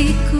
hatiku